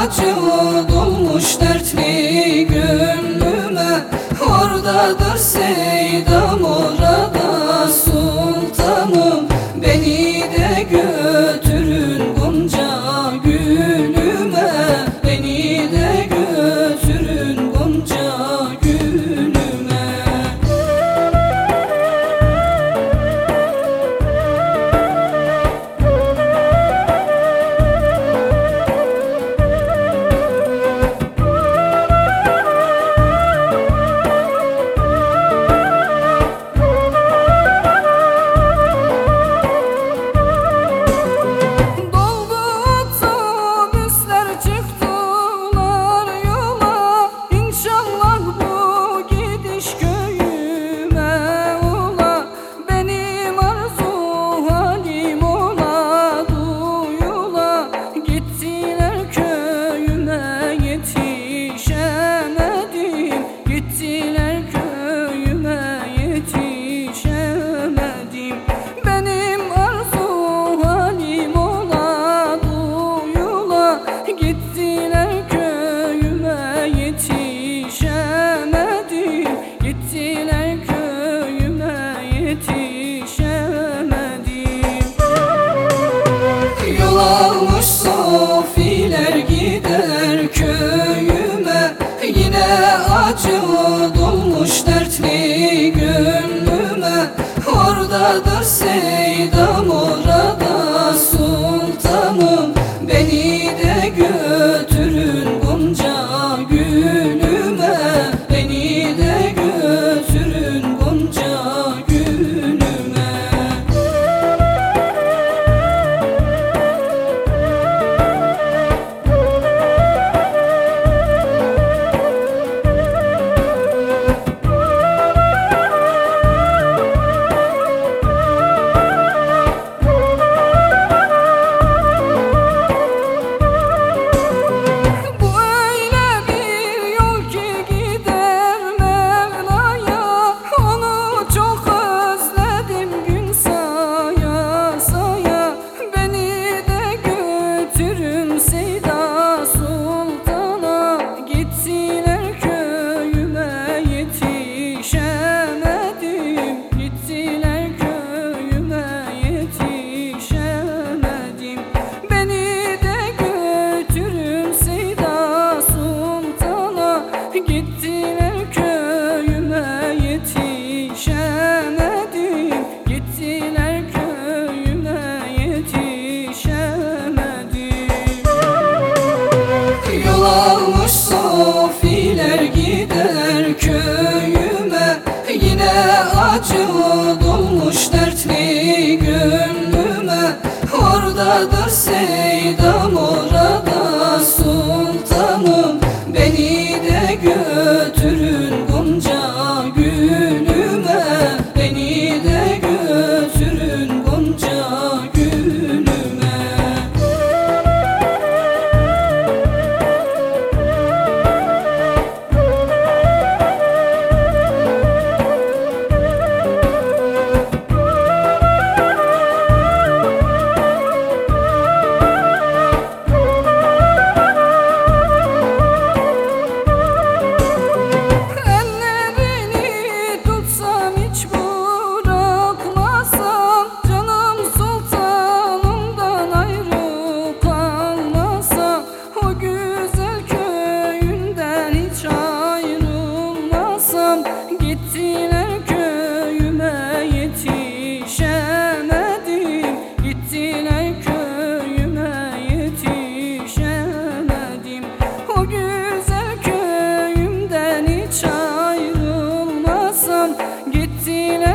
acılı dolmuş dertli gönlüme Oradadır seyda The same. acı dolmuş dertli gönlüme. Oradadır sen. It's in